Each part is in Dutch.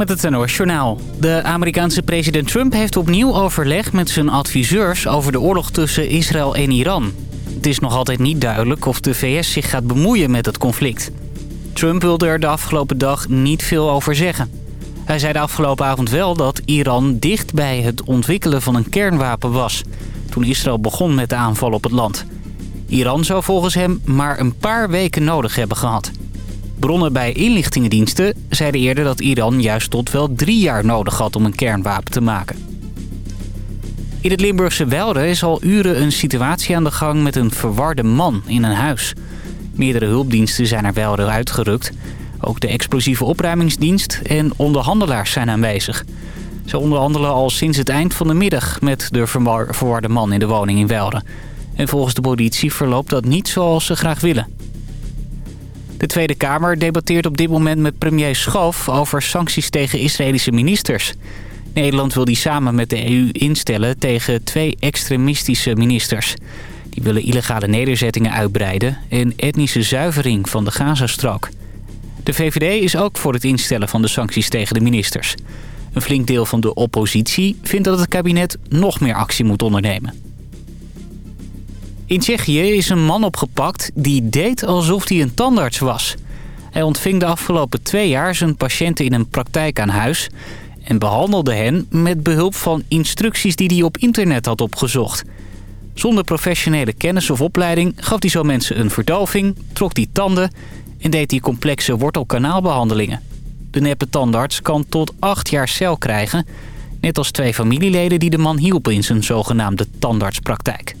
Met het NOS Journaal. De Amerikaanse president Trump heeft opnieuw overleg met zijn adviseurs over de oorlog tussen Israël en Iran. Het is nog altijd niet duidelijk of de VS zich gaat bemoeien met het conflict. Trump wilde er de afgelopen dag niet veel over zeggen. Hij zei de afgelopen avond wel dat Iran dicht bij het ontwikkelen van een kernwapen was... toen Israël begon met de aanval op het land. Iran zou volgens hem maar een paar weken nodig hebben gehad... Bronnen bij inlichtingendiensten zeiden eerder dat Iran juist tot wel drie jaar nodig had om een kernwapen te maken. In het Limburgse Welde is al uren een situatie aan de gang met een verwarde man in een huis. Meerdere hulpdiensten zijn naar Welde uitgerukt. Ook de explosieve opruimingsdienst en onderhandelaars zijn aanwezig. Ze onderhandelen al sinds het eind van de middag met de verwarde man in de woning in Welde. En volgens de politie verloopt dat niet zoals ze graag willen. De Tweede Kamer debatteert op dit moment met premier Schoof over sancties tegen Israëlische ministers. Nederland wil die samen met de EU instellen tegen twee extremistische ministers. Die willen illegale nederzettingen uitbreiden en etnische zuivering van de Gazastrook. De VVD is ook voor het instellen van de sancties tegen de ministers. Een flink deel van de oppositie vindt dat het kabinet nog meer actie moet ondernemen. In Tsjechië is een man opgepakt die deed alsof hij een tandarts was. Hij ontving de afgelopen twee jaar zijn patiënten in een praktijk aan huis... en behandelde hen met behulp van instructies die hij op internet had opgezocht. Zonder professionele kennis of opleiding gaf hij zo mensen een verdoving, trok die tanden... en deed hij complexe wortelkanaalbehandelingen. De neppe tandarts kan tot acht jaar cel krijgen... net als twee familieleden die de man hielpen in zijn zogenaamde tandartspraktijk.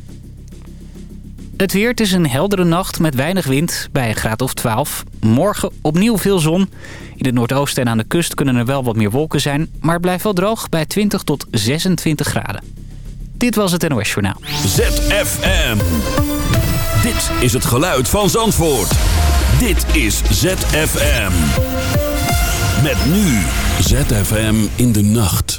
Het weer, het is een heldere nacht met weinig wind bij een graad of 12. Morgen opnieuw veel zon. In het noordoosten en aan de kust kunnen er wel wat meer wolken zijn... maar het blijft wel droog bij 20 tot 26 graden. Dit was het NOS Journaal. ZFM. Dit is het geluid van Zandvoort. Dit is ZFM. Met nu ZFM in de nacht.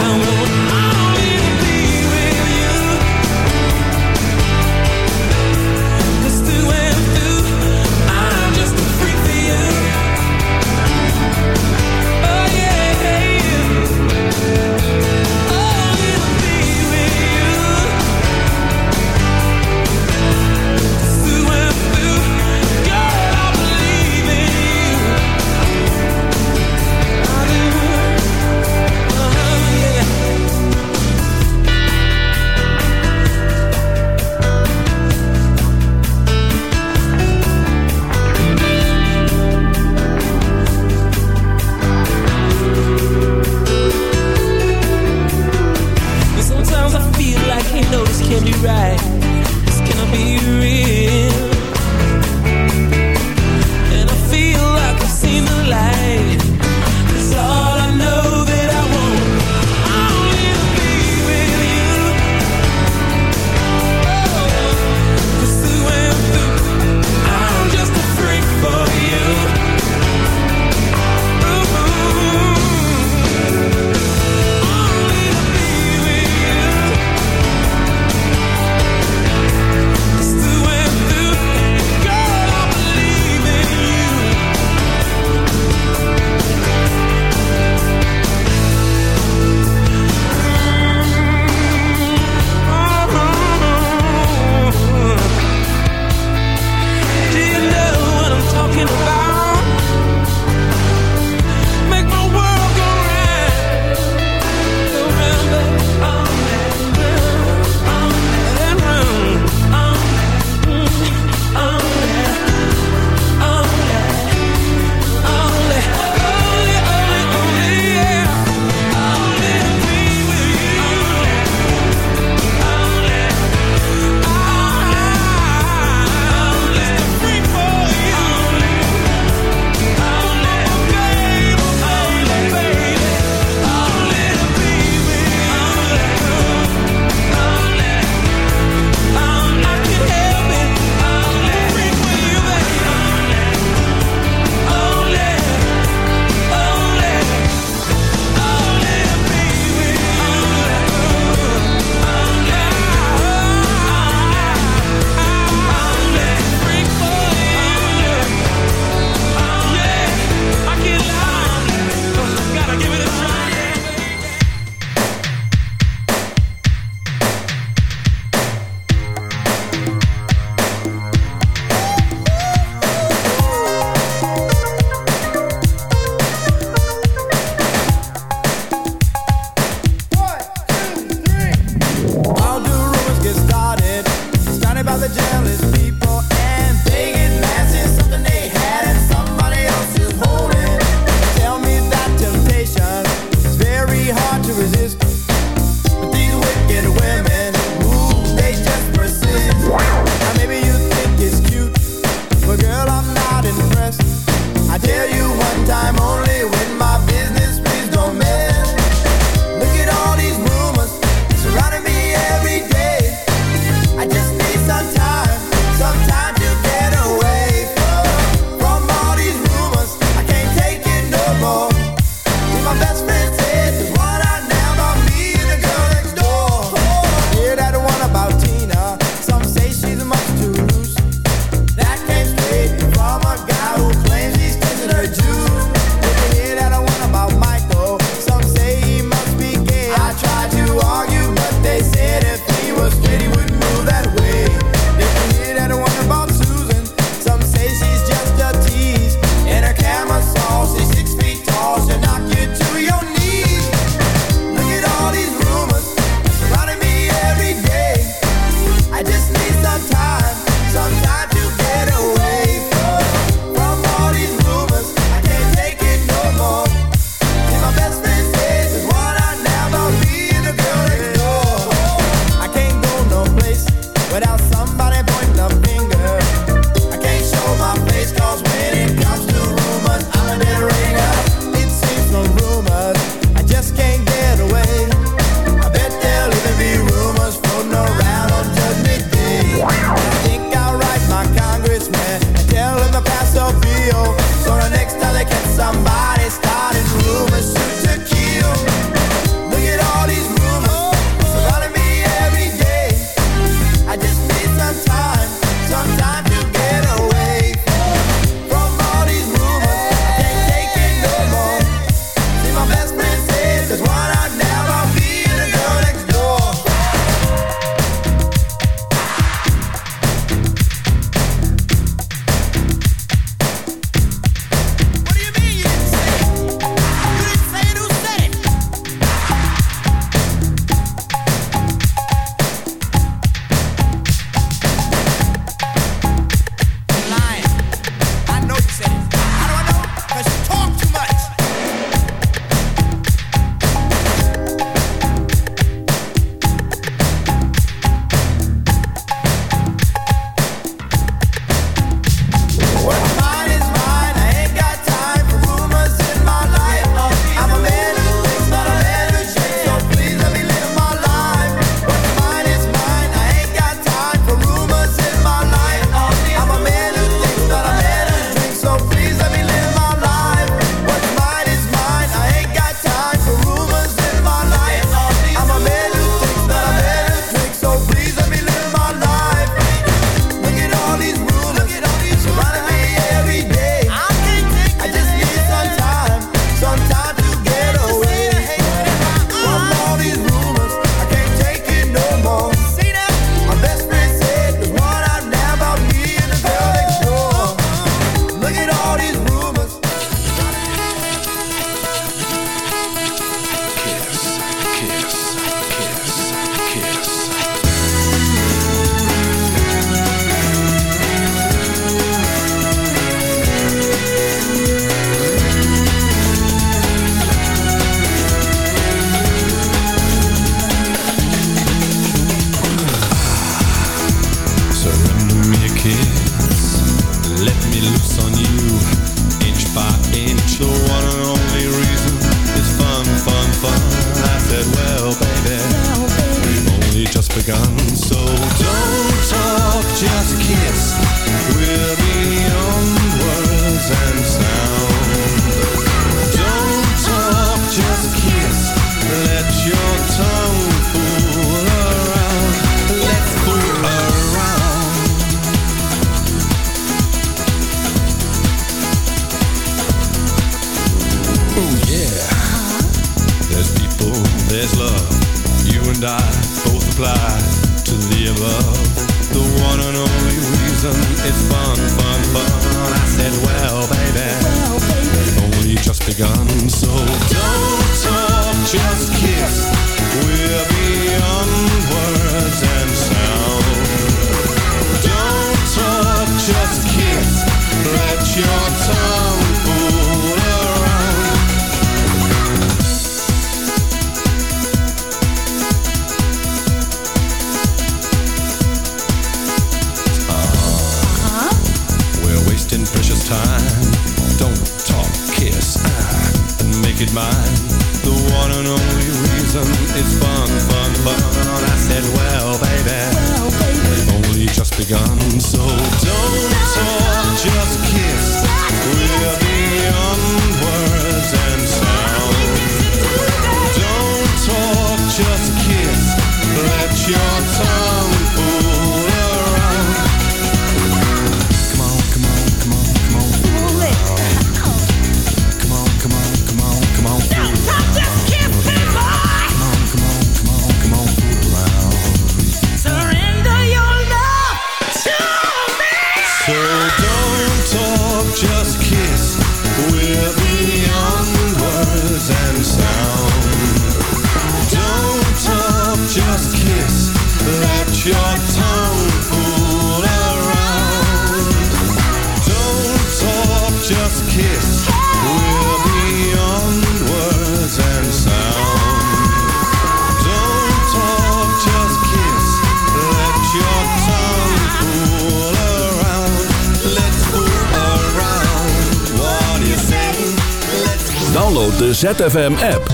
ZFM-app.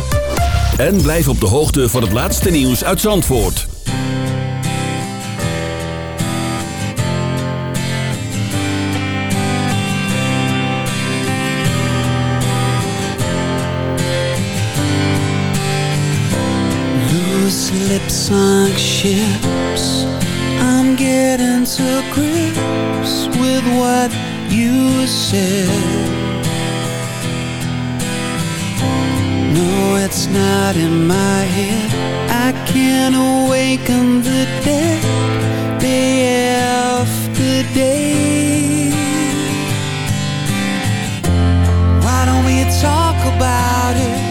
En blijf op de hoogte van het laatste nieuws uit Zandvoort. Loose lips on ships I'm getting to grips with what you said that's not in my head I can't awaken the dead Day after day Why don't we talk about it?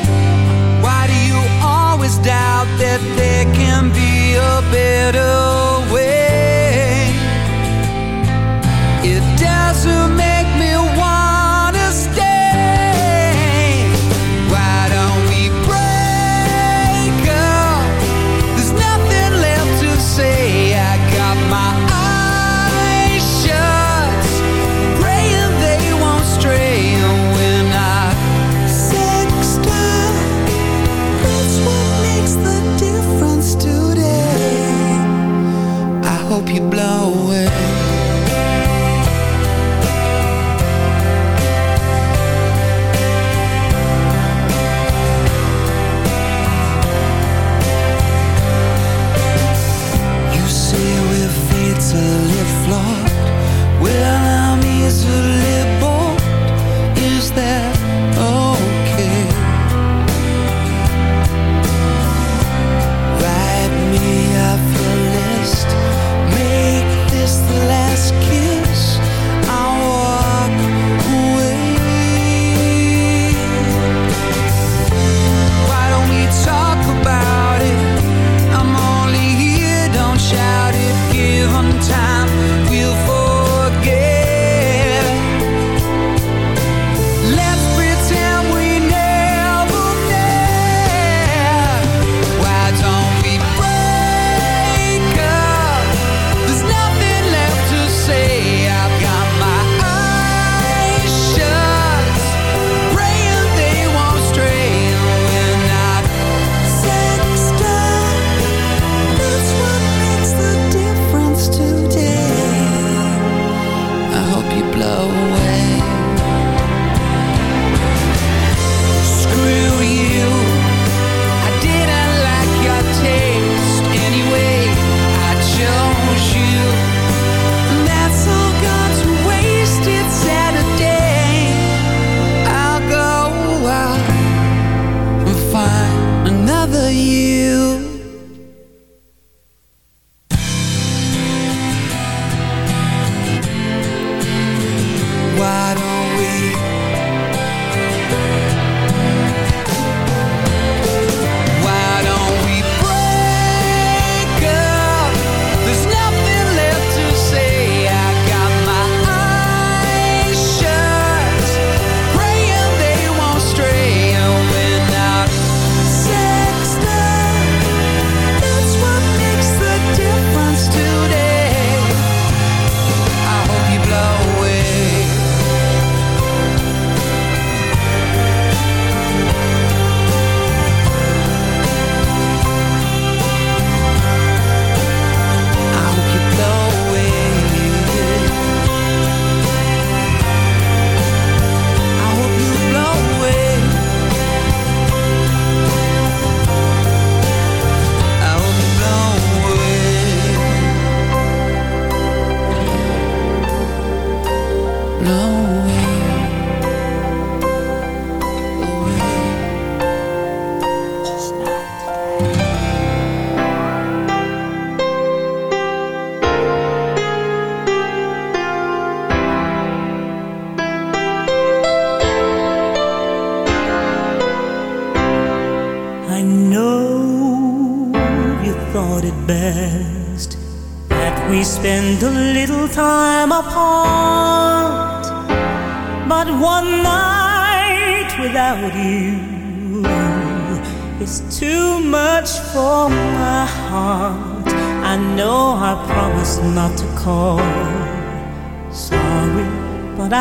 Why do you always doubt that there can be a better No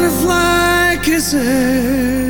Butterfly kisses.